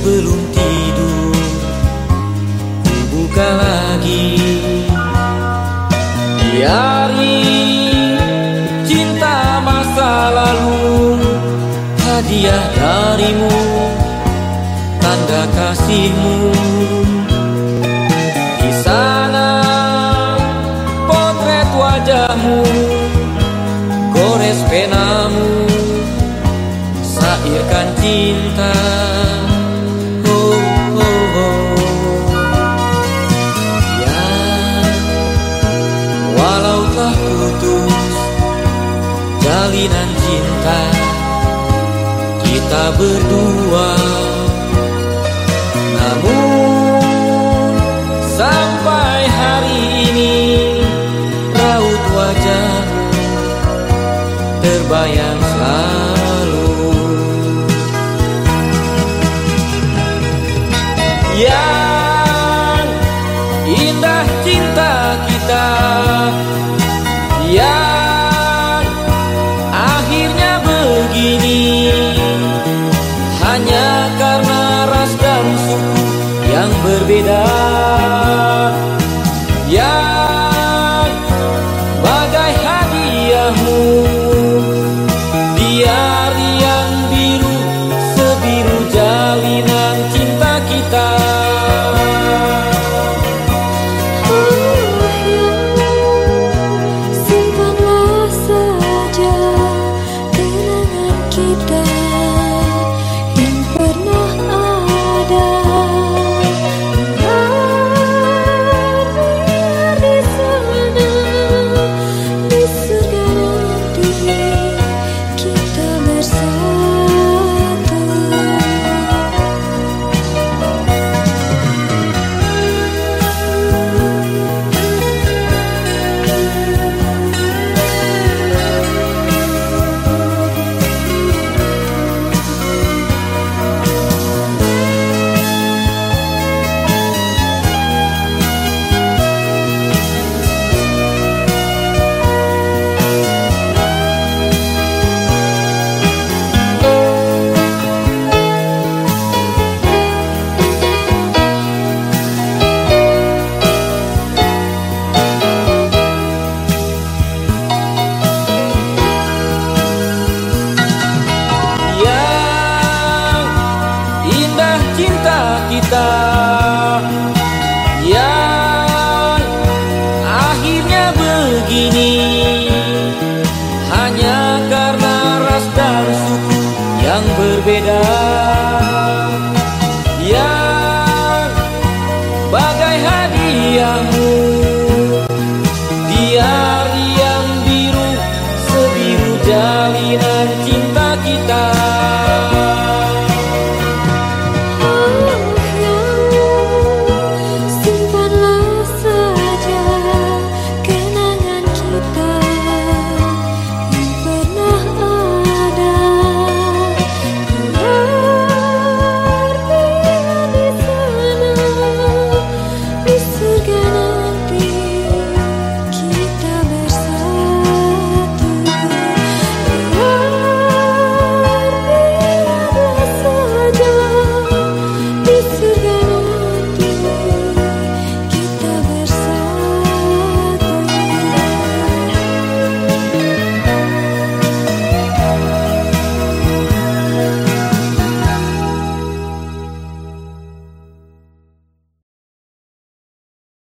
Sebelum tidur. Ku buka lagi. Diari cinta masa lalu Hadiah darimu Tanda kasihmu. Di sana potret wajahmu Gores penamu Sairkan cinta Jalinan cinta Kita berdua. Namun Sampai hari ini Raut wajahmu Terbayang selalu. Yeah yang akhirnya begini. Hanya karena ras dan suku yang berbeda. Yang bagai hadiahmu. Diari yang biru sebiru jalinan cinta kita.